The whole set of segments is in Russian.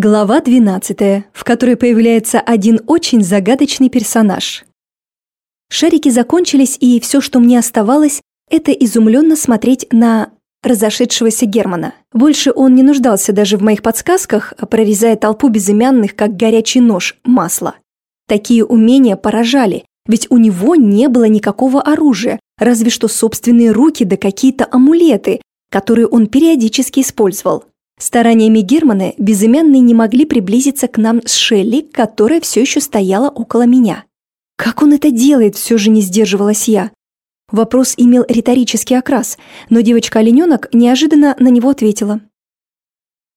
Глава 12, в которой появляется один очень загадочный персонаж. Шарики закончились, и все, что мне оставалось, это изумленно смотреть на разошедшегося Германа. Больше он не нуждался даже в моих подсказках, прорезая толпу безымянных, как горячий нож, масла. Такие умения поражали, ведь у него не было никакого оружия, разве что собственные руки да какие-то амулеты, которые он периодически использовал. Стараниями Германа безымянные не могли приблизиться к нам с Шелли, которая все еще стояла около меня. Как он это делает, все же не сдерживалась я. Вопрос имел риторический окрас, но девочка-олененок неожиданно на него ответила.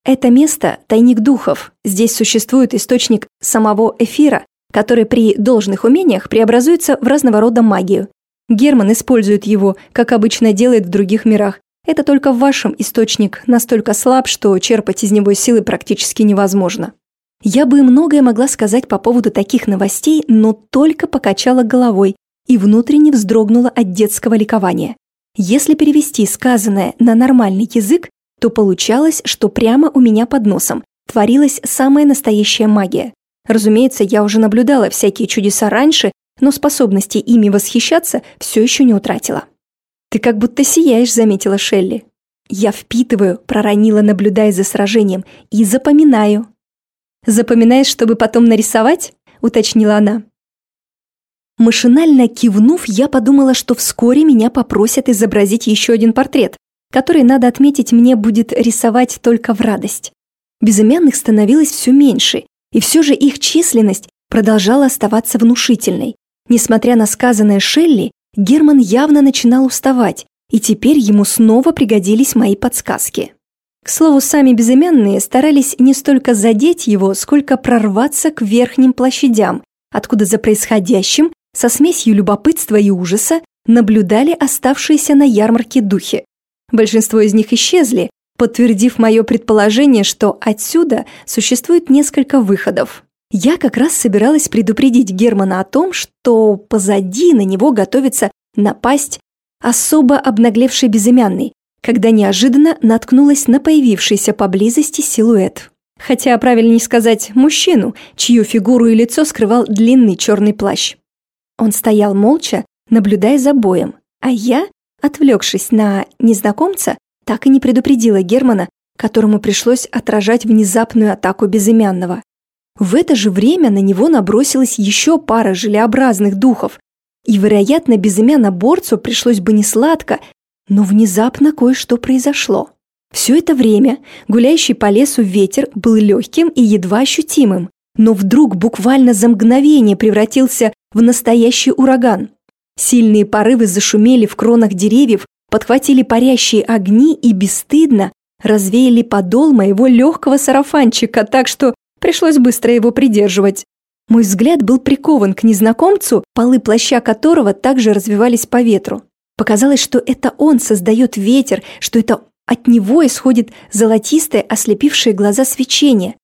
Это место – тайник духов. Здесь существует источник самого эфира, который при должных умениях преобразуется в разного рода магию. Герман использует его, как обычно делает в других мирах, это только в вашем источник настолько слаб, что черпать из него силы практически невозможно. Я бы многое могла сказать по поводу таких новостей, но только покачала головой и внутренне вздрогнула от детского ликования. Если перевести сказанное на нормальный язык, то получалось, что прямо у меня под носом творилась самая настоящая магия. Разумеется, я уже наблюдала всякие чудеса раньше, но способности ими восхищаться все еще не утратила. «Ты как будто сияешь», — заметила Шелли. «Я впитываю», — проронила, наблюдая за сражением, — «и запоминаю». «Запоминаешь, чтобы потом нарисовать?» — уточнила она. Машинально кивнув, я подумала, что вскоре меня попросят изобразить еще один портрет, который, надо отметить, мне будет рисовать только в радость. Безымянных становилось все меньше, и все же их численность продолжала оставаться внушительной. Несмотря на сказанное Шелли, Герман явно начинал уставать, и теперь ему снова пригодились мои подсказки. К слову, сами безымянные старались не столько задеть его, сколько прорваться к верхним площадям, откуда за происходящим, со смесью любопытства и ужаса, наблюдали оставшиеся на ярмарке духи. Большинство из них исчезли, подтвердив мое предположение, что отсюда существует несколько выходов. Я как раз собиралась предупредить Германа о том, что позади на него готовится напасть особо обнаглевший безымянный, когда неожиданно наткнулась на появившийся поблизости силуэт. Хотя правильнее сказать мужчину, чью фигуру и лицо скрывал длинный черный плащ. Он стоял молча, наблюдая за боем, а я, отвлекшись на незнакомца, так и не предупредила Германа, которому пришлось отражать внезапную атаку безымянного. В это же время на него набросилась еще пара желеобразных духов, и, вероятно, безымянно-борцу пришлось бы не сладко, но внезапно кое-что произошло. Все это время гуляющий по лесу ветер был легким и едва ощутимым, но вдруг буквально за мгновение превратился в настоящий ураган. Сильные порывы зашумели в кронах деревьев, подхватили парящие огни и бесстыдно развеяли подол моего легкого сарафанчика, так что Пришлось быстро его придерживать. Мой взгляд был прикован к незнакомцу, полы плаща которого также развивались по ветру. Показалось, что это он создает ветер, что это от него исходит золотистое, ослепившее глаза свечение.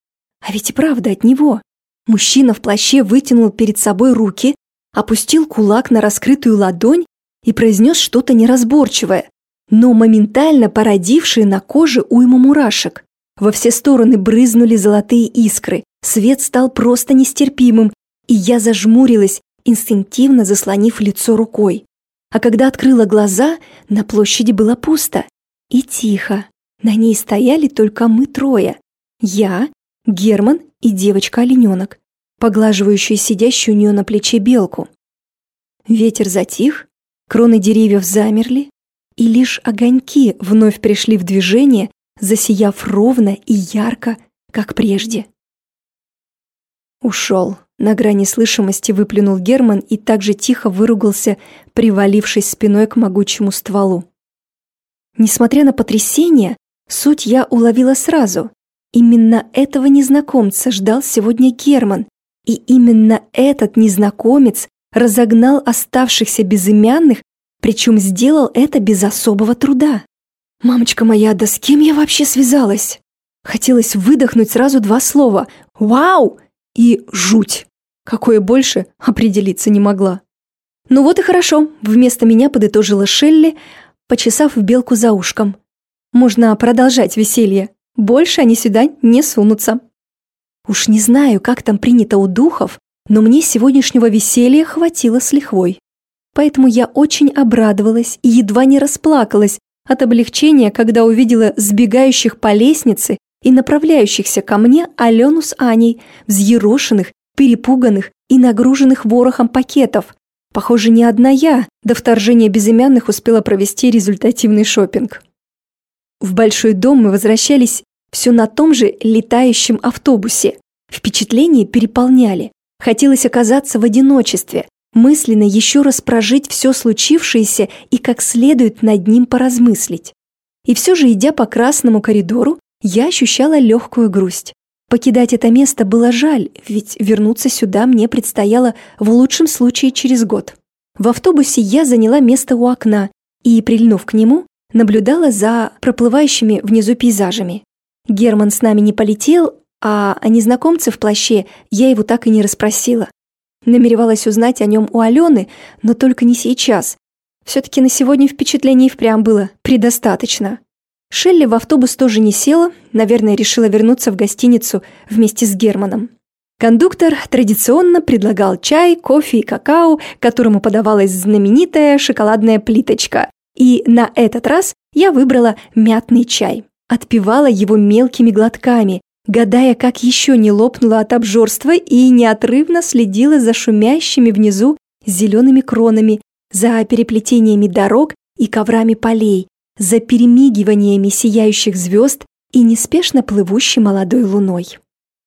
А ведь и правда от него. Мужчина в плаще вытянул перед собой руки, опустил кулак на раскрытую ладонь и произнес что-то неразборчивое, но моментально породившее на коже уйму мурашек. Во все стороны брызнули золотые искры, свет стал просто нестерпимым, и я зажмурилась, инстинктивно заслонив лицо рукой. А когда открыла глаза, на площади было пусто и тихо. На ней стояли только мы трое. Я, Герман и девочка-олененок, поглаживающая сидящую у нее на плече белку. Ветер затих, кроны деревьев замерли, и лишь огоньки вновь пришли в движение, засияв ровно и ярко, как прежде. Ушел. На грани слышимости выплюнул Герман и также тихо выругался, привалившись спиной к могучему стволу. Несмотря на потрясение, суть я уловила сразу. Именно этого незнакомца ждал сегодня Герман, и именно этот незнакомец разогнал оставшихся безымянных, причем сделал это без особого труда. «Мамочка моя, да с кем я вообще связалась?» Хотелось выдохнуть сразу два слова «Вау!» и «Жуть!» Какое больше определиться не могла. «Ну вот и хорошо», — вместо меня подытожила Шелли, почесав белку за ушком. «Можно продолжать веселье. Больше они сюда не сунутся». Уж не знаю, как там принято у духов, но мне сегодняшнего веселья хватило с лихвой. Поэтому я очень обрадовалась и едва не расплакалась от облегчения, когда увидела сбегающих по лестнице и направляющихся ко мне Алену с Аней, взъерошенных, перепуганных и нагруженных ворохом пакетов. Похоже, не одна я до вторжения безымянных успела провести результативный шопинг. В большой дом мы возвращались все на том же летающем автобусе. Впечатления переполняли. Хотелось оказаться в одиночестве, мысленно еще раз прожить все случившееся и как следует над ним поразмыслить. И все же, идя по красному коридору, я ощущала легкую грусть. Покидать это место было жаль, ведь вернуться сюда мне предстояло в лучшем случае через год. В автобусе я заняла место у окна и, прильнув к нему, наблюдала за проплывающими внизу пейзажами. Герман с нами не полетел, а о незнакомце в плаще я его так и не расспросила. Намеревалась узнать о нем у Алены, но только не сейчас. Все-таки на сегодня впечатлений впрямь было предостаточно. Шелли в автобус тоже не села, наверное, решила вернуться в гостиницу вместе с Германом. Кондуктор традиционно предлагал чай, кофе и какао, которому подавалась знаменитая шоколадная плиточка. И на этот раз я выбрала мятный чай. Отпивала его мелкими глотками, гадая, как еще не лопнула от обжорства и неотрывно следила за шумящими внизу зелеными кронами, за переплетениями дорог и коврами полей, за перемигиваниями сияющих звезд и неспешно плывущей молодой луной.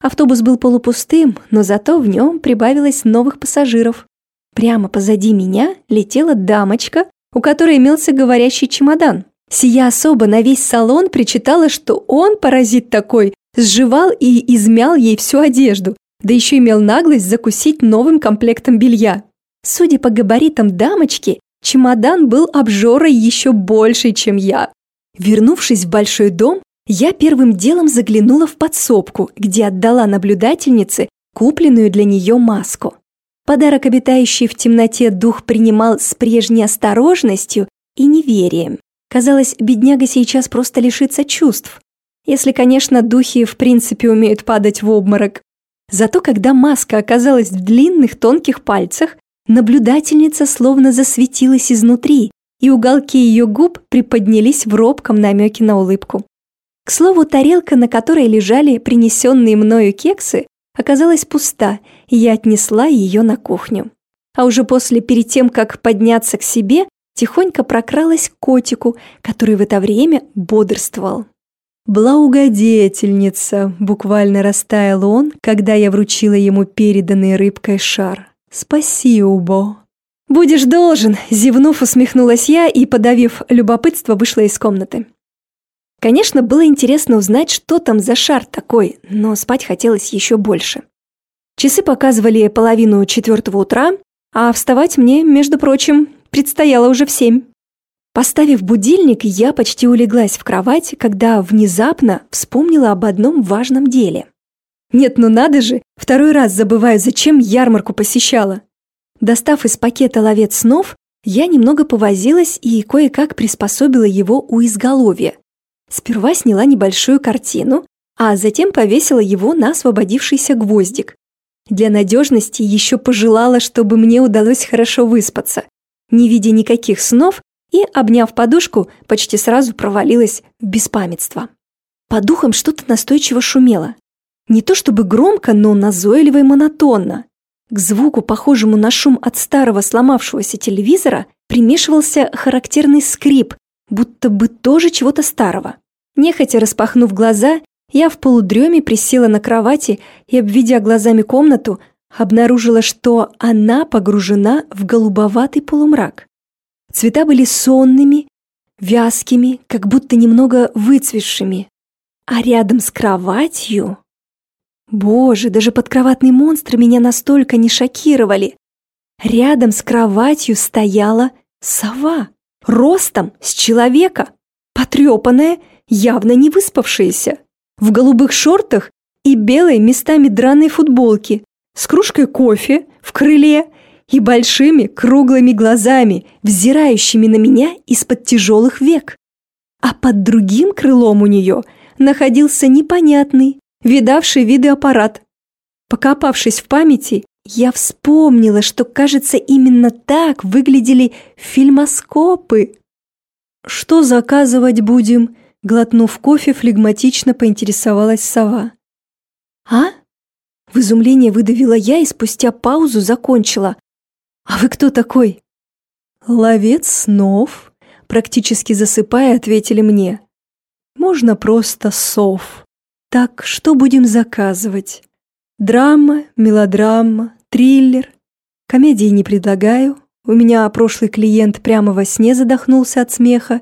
Автобус был полупустым, но зато в нем прибавилось новых пассажиров. Прямо позади меня летела дамочка, у которой имелся говорящий чемодан. Сия особо на весь салон причитала, что он, паразит такой, сживал и измял ей всю одежду, да еще имел наглость закусить новым комплектом белья. Судя по габаритам дамочки, чемодан был обжорой еще большей, чем я. Вернувшись в большой дом, я первым делом заглянула в подсобку, где отдала наблюдательнице купленную для нее маску. Подарок, обитающий в темноте дух, принимал с прежней осторожностью и неверием. Казалось, бедняга сейчас просто лишится чувств. Если, конечно, духи в принципе умеют падать в обморок. Зато когда маска оказалась в длинных тонких пальцах, наблюдательница словно засветилась изнутри, и уголки ее губ приподнялись в робком намеке на улыбку. К слову, тарелка, на которой лежали принесенные мною кексы, оказалась пуста, и я отнесла ее на кухню. А уже после, перед тем, как подняться к себе, тихонько прокралась к котику, который в это время бодрствовал. «Благодетельница!» – буквально растаял он, когда я вручила ему переданный рыбкой шар. «Спасибо!» «Будешь должен!» – зевнув, усмехнулась я и, подавив любопытство, вышла из комнаты. Конечно, было интересно узнать, что там за шар такой, но спать хотелось еще больше. Часы показывали половину четвертого утра, а вставать мне, между прочим, предстояло уже в семь. Поставив будильник, я почти улеглась в кровать, когда внезапно вспомнила об одном важном деле. Нет, ну надо же, второй раз забываю, зачем ярмарку посещала. Достав из пакета ловец снов, я немного повозилась и кое-как приспособила его у изголовья. Сперва сняла небольшую картину, а затем повесила его на освободившийся гвоздик. Для надежности еще пожелала, чтобы мне удалось хорошо выспаться. Не видя никаких снов, и, обняв подушку, почти сразу провалилась в беспамятство. По духам что-то настойчиво шумело. Не то чтобы громко, но назойливо и монотонно. К звуку, похожему на шум от старого сломавшегося телевизора, примешивался характерный скрип, будто бы тоже чего-то старого. Нехотя распахнув глаза, я в полудреме присела на кровати и, обведя глазами комнату, обнаружила, что она погружена в голубоватый полумрак. Цвета были сонными, вязкими, как будто немного выцветшими. А рядом с кроватью... Боже, даже подкроватные монстры меня настолько не шокировали. Рядом с кроватью стояла сова, ростом с человека, потрепанная, явно не выспавшаяся, в голубых шортах и белой местами драной футболке, с кружкой кофе в крыле и большими круглыми глазами, взирающими на меня из-под тяжелых век. А под другим крылом у нее находился непонятный, видавший виды аппарат, Покопавшись в памяти, я вспомнила, что, кажется, именно так выглядели фильмоскопы. «Что заказывать будем?» Глотнув кофе, флегматично поинтересовалась сова. «А?» В изумлении выдавила я и спустя паузу закончила. «А вы кто такой?» «Ловец снов», практически засыпая, ответили мне. «Можно просто сов. Так, что будем заказывать? Драма, мелодрама, триллер? Комедии не предлагаю. У меня прошлый клиент прямо во сне задохнулся от смеха.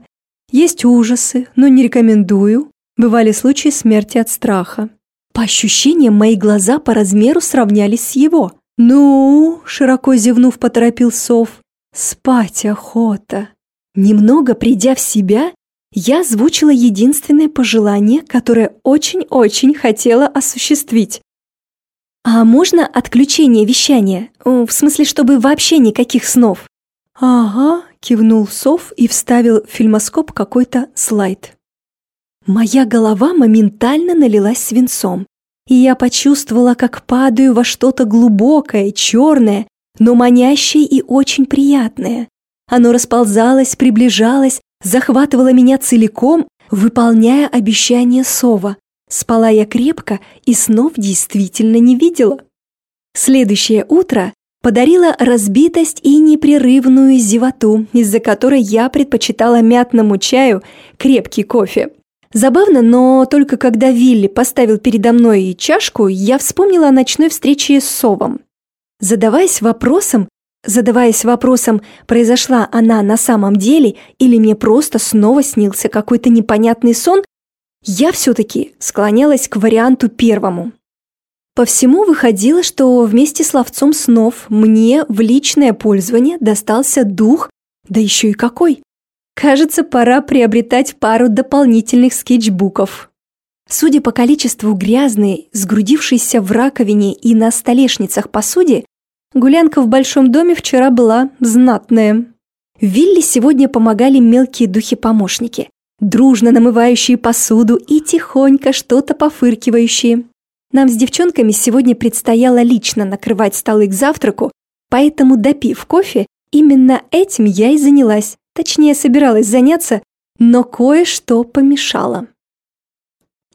Есть ужасы, но не рекомендую. Бывали случаи смерти от страха. По ощущениям, мои глаза по размеру сравнялись с его. «Ну», — широко зевнув, поторопил сов, — «спать охота». Немного придя в себя, я озвучила единственное пожелание, которое очень-очень хотела осуществить. «А можно отключение вещания? В смысле, чтобы вообще никаких снов?» «Ага», — кивнул Сов и вставил в фильмоскоп какой-то слайд. Моя голова моментально налилась свинцом, и я почувствовала, как падаю во что-то глубокое, черное, но манящее и очень приятное. Оно расползалось, приближалось, захватывало меня целиком, выполняя обещание Сова. Спала я крепко и снов действительно не видела. Следующее утро подарила разбитость и непрерывную зевоту, из-за которой я предпочитала мятному чаю крепкий кофе. Забавно, но только когда Вилли поставил передо мной чашку, я вспомнила о ночной встрече с Совом. Задаваясь вопросом, задаваясь вопросом, произошла она на самом деле или мне просто снова снился какой-то непонятный сон, я все-таки склонялась к варианту первому. По всему выходило, что вместе с ловцом снов мне в личное пользование достался дух, да еще и какой. Кажется, пора приобретать пару дополнительных скетчбуков. Судя по количеству грязной, сгрудившейся в раковине и на столешницах посуде, гулянка в большом доме вчера была знатная. Вилли сегодня помогали мелкие духи-помощники, дружно намывающие посуду и тихонько что-то пофыркивающие. Нам с девчонками сегодня предстояло лично накрывать столы к завтраку, поэтому, допив кофе, именно этим я и занялась. Точнее, собиралась заняться, но кое-что помешало.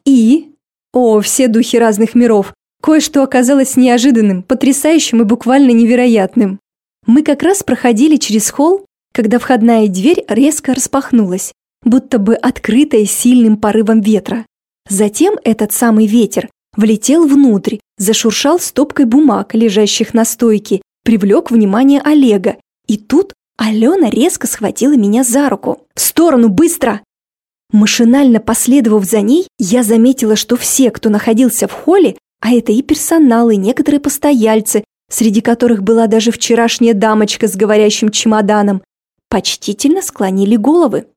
И... О, все духи разных миров! Кое-что оказалось неожиданным, потрясающим и буквально невероятным. Мы как раз проходили через холл, когда входная дверь резко распахнулась, будто бы открытая сильным порывом ветра. Затем этот самый ветер влетел внутрь, зашуршал стопкой бумаг, лежащих на стойке, привлек внимание Олега. И тут Алена резко схватила меня за руку. «В сторону, быстро!» Машинально последовав за ней, я заметила, что все, кто находился в холле, а это и персонал, и некоторые постояльцы, среди которых была даже вчерашняя дамочка с говорящим чемоданом, почтительно склонили головы.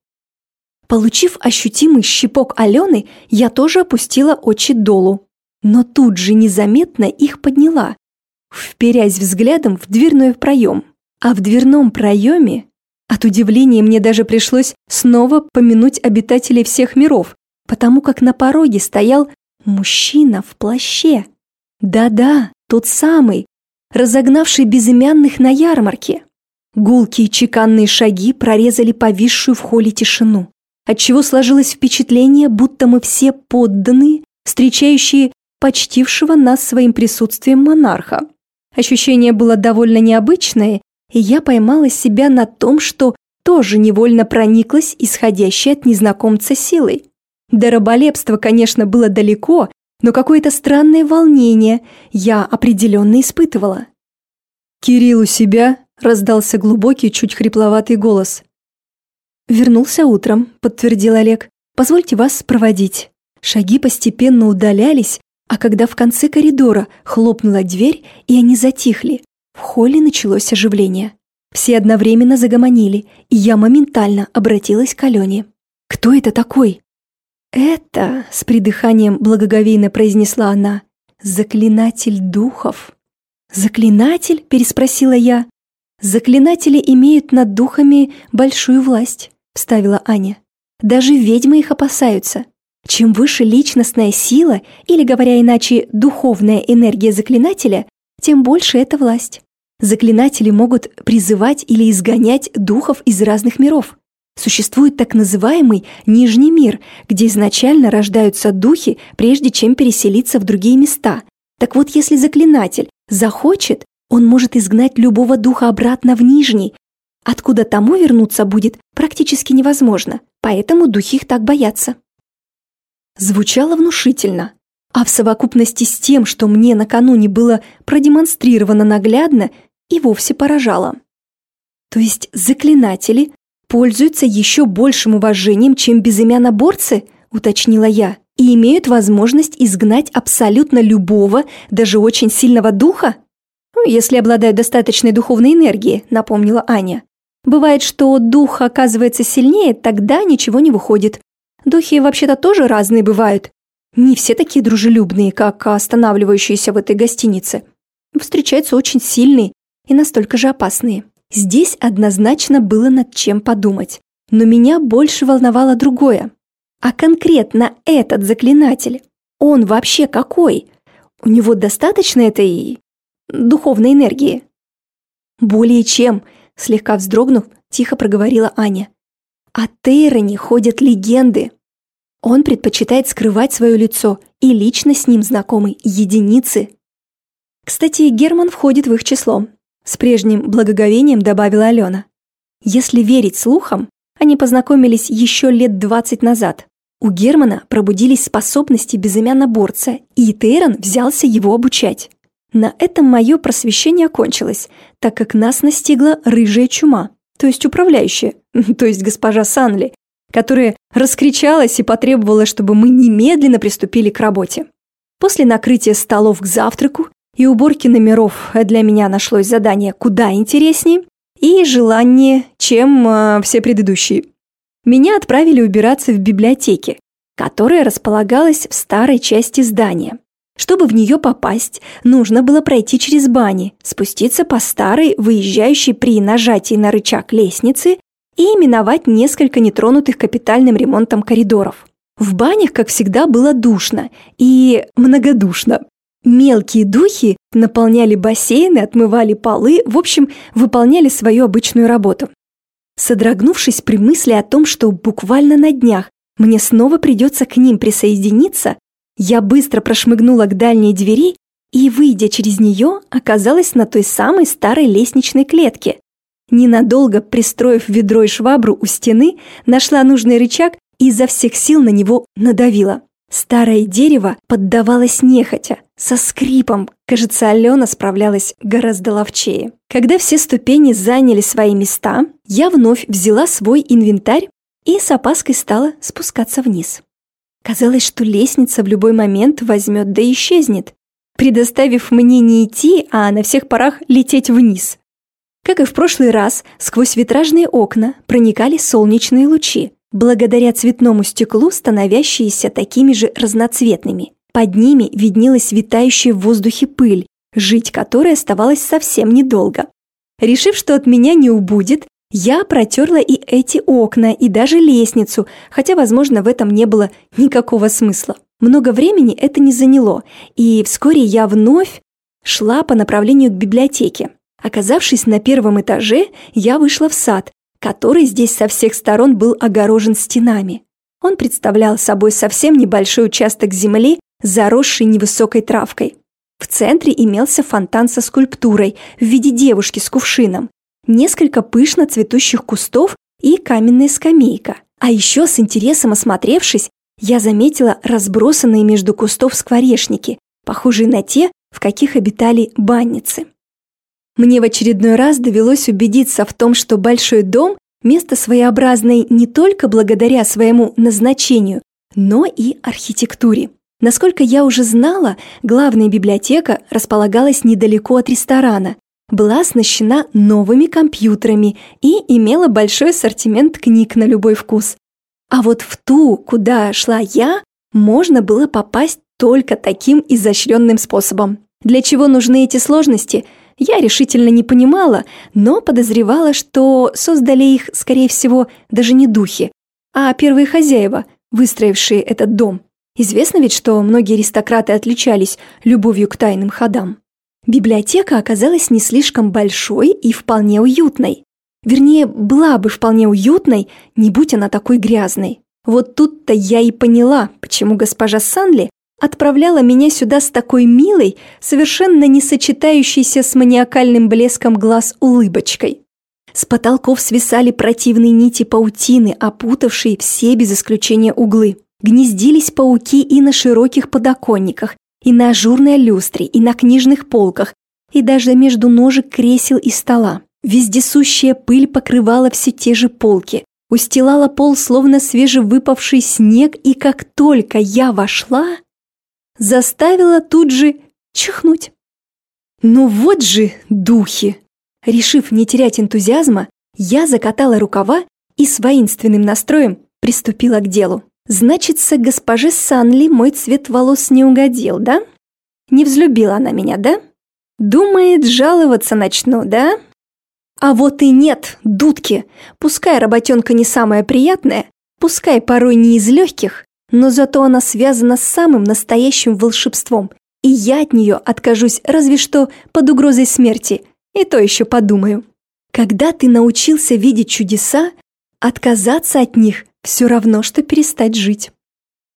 Получив ощутимый щипок Алены, я тоже опустила очи долу но тут же незаметно их подняла, вперясь взглядом в дверной проем. А в дверном проеме от удивления мне даже пришлось снова помянуть обитателей всех миров, потому как на пороге стоял мужчина в плаще. Да-да, тот самый, разогнавший безымянных на ярмарке. Гулкие чеканные шаги прорезали повисшую в холле тишину, отчего сложилось впечатление, будто мы все подданные, встречающие почтившего нас своим присутствием монарха. Ощущение было довольно необычное, и я поймала себя на том, что тоже невольно прониклась исходящей от незнакомца силой. До раболепства, конечно, было далеко, но какое-то странное волнение я определенно испытывала. «Кирилл у себя?» – раздался глубокий, чуть хрипловатый голос. «Вернулся утром», – подтвердил Олег. «Позвольте вас проводить». Шаги постепенно удалялись, а когда в конце коридора хлопнула дверь, и они затихли, в холле началось оживление. Все одновременно загомонили, и я моментально обратилась к Алене. «Кто это такой?» «Это», — с придыханием благоговейно произнесла она, — «заклинатель духов». «Заклинатель?» — переспросила я. «Заклинатели имеют над духами большую власть», — вставила Аня. «Даже ведьмы их опасаются. Чем выше личностная сила, или, говоря иначе, духовная энергия заклинателя, тем больше эта власть. Заклинатели могут призывать или изгонять духов из разных миров. Существует так называемый Нижний мир, где изначально рождаются духи, прежде чем переселиться в другие места. Так вот, если заклинатель захочет, он может изгнать любого духа обратно в Нижний, откуда тому вернуться будет практически невозможно, поэтому духи их так боятся. Звучало внушительно, а в совокупности с тем, что мне накануне было продемонстрировано наглядно, и вовсе поражало. То есть заклинатели пользуются еще большим уважением, чем безымяноборцы, уточнила я, и имеют возможность изгнать абсолютно любого, даже очень сильного духа? Ну, если обладают достаточной духовной энергией, напомнила Аня. Бывает, что дух оказывается сильнее, тогда ничего не выходит. Духи вообще-то тоже разные бывают. Не все такие дружелюбные, как останавливающиеся в этой гостинице. Встречаются очень сильные и настолько же опасные. Здесь однозначно было над чем подумать. Но меня больше волновало другое. А конкретно этот заклинатель, он вообще какой? У него достаточно этой духовной энергии? Более чем, слегка вздрогнув, тихо проговорила Аня. О Тейроне ходят легенды. Он предпочитает скрывать свое лицо, и лично с ним знакомы единицы. Кстати, Герман входит в их число. С прежним благоговением добавила Алена. Если верить слухам, они познакомились еще лет 20 назад. У Германа пробудились способности безымянноборца, и Тейрон взялся его обучать. На этом мое просвещение окончилось, так как нас настигла рыжая чума, то есть управляющая, то есть госпожа Санли, которая раскричалась и потребовала, чтобы мы немедленно приступили к работе. После накрытия столов к завтраку и уборки номеров для меня нашлось задание куда интереснее и желание, чем э, все предыдущие. Меня отправили убираться в библиотеке, которая располагалась в старой части здания. Чтобы в нее попасть, нужно было пройти через бани, спуститься по старой, выезжающей при нажатии на рычаг лестницы и миновать несколько нетронутых капитальным ремонтом коридоров. В банях, как всегда, было душно и многодушно. Мелкие духи наполняли бассейны, отмывали полы, в общем, выполняли свою обычную работу. Содрогнувшись при мысли о том, что буквально на днях мне снова придется к ним присоединиться, я быстро прошмыгнула к дальней двери и, выйдя через нее, оказалась на той самой старой лестничной клетке. Ненадолго пристроив ведро и швабру у стены, нашла нужный рычаг и изо всех сил на него надавила. Старое дерево поддавалось нехотя, со скрипом. Кажется, Алена справлялась гораздо ловчее. Когда все ступени заняли свои места, я вновь взяла свой инвентарь и с опаской стала спускаться вниз. Казалось, что лестница в любой момент возьмет да исчезнет, предоставив мне не идти, а на всех парах лететь вниз. Как и в прошлый раз, сквозь витражные окна проникали солнечные лучи, благодаря цветному стеклу, становящиеся такими же разноцветными. Под ними виднелась витающая в воздухе пыль, жить которой оставалось совсем недолго. Решив, что от меня не убудет, я протерла и эти окна, и даже лестницу, хотя, возможно, в этом не было никакого смысла. Много времени это не заняло, и вскоре я вновь шла по направлению к библиотеке. Оказавшись на первом этаже, я вышла в сад, который здесь со всех сторон был огорожен стенами. Он представлял собой совсем небольшой участок земли, заросший невысокой травкой. В центре имелся фонтан со скульптурой в виде девушки с кувшином, несколько пышно цветущих кустов и каменная скамейка. А еще с интересом осмотревшись, я заметила разбросанные между кустов скворечники, похожие на те, в каких обитали банницы. Мне в очередной раз довелось убедиться в том, что большой дом – место своеобразное не только благодаря своему назначению, но и архитектуре. Насколько я уже знала, главная библиотека располагалась недалеко от ресторана, была оснащена новыми компьютерами и имела большой ассортимент книг на любой вкус. А вот в ту, куда шла я, можно было попасть только таким изощренным способом. Для чего нужны эти сложности – я решительно не понимала, но подозревала, что создали их, скорее всего, даже не духи, а первые хозяева, выстроившие этот дом. Известно ведь, что многие аристократы отличались любовью к тайным ходам. Библиотека оказалась не слишком большой и вполне уютной. Вернее, была бы вполне уютной, не будь она такой грязной. Вот тут-то я и поняла, почему госпожа Санли отправляла меня сюда с такой милой, совершенно не сочетающейся с маниакальным блеском глаз улыбочкой. С потолков свисали противные нити паутины, опутавшие все без исключения углы. Гнездились пауки и на широких подоконниках, и на ажурной люстре, и на книжных полках, и даже между ножек кресел и стола. Вездесущая пыль покрывала все те же полки, устилала пол словно свежевыпавший снег, и как только я вошла, заставила тут же чихнуть. Ну вот же духи! Решив не терять энтузиазма, я закатала рукава и с воинственным настроем приступила к делу. Значится, госпоже Санли мой цвет волос не угодил, да? Не взлюбила она меня, да? Думает, жаловаться начну, да? А вот и нет, дудки. Пускай работенка не самая приятная, пускай порой не из легких, но зато она связана с самым настоящим волшебством, и я от нее откажусь разве что под угрозой смерти, и то еще подумаю. Когда ты научился видеть чудеса, отказаться от них все равно, что перестать жить.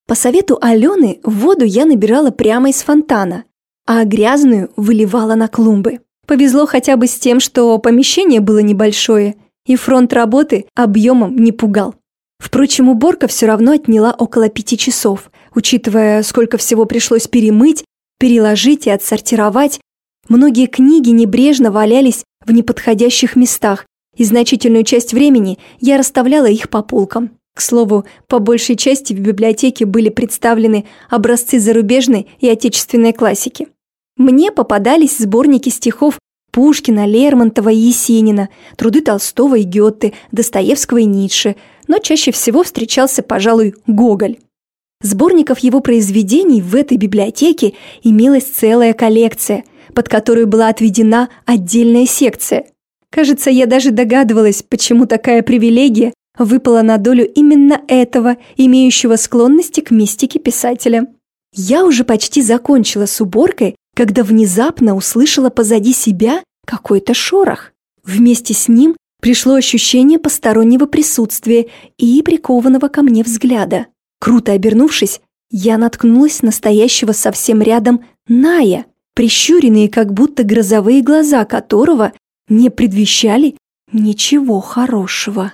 По совету Алены воду я набирала прямо из фонтана, а грязную выливала на клумбы. Повезло хотя бы с тем, что помещение было небольшое, и фронт работы объемом не пугал. Впрочем, уборка все равно отняла около пяти часов, учитывая, сколько всего пришлось перемыть, переложить и отсортировать. Многие книги небрежно валялись в неподходящих местах, и значительную часть времени я расставляла их по полкам. К слову, по большей части в библиотеке были представлены образцы зарубежной и отечественной классики. Мне попадались сборники стихов Пушкина, Лермонтова и Есенина, труды Толстого и Гёте, Достоевского и Ницше, но чаще всего встречался, пожалуй, Гоголь. Сборников его произведений в этой библиотеке имелась целая коллекция, под которую была отведена отдельная секция. Кажется, я даже догадывалась, почему такая привилегия выпала на долю именно этого, имеющего склонности к мистике писателя. Я уже почти закончила с уборкой, когда внезапно услышала позади себя какой-то шорох. Вместе с ним пришло ощущение постороннего присутствия и прикованного ко мне взгляда. Круто обернувшись, я наткнулась на стоящего совсем рядом Ная, прищуренные как будто грозовые глаза которого не предвещали ничего хорошего.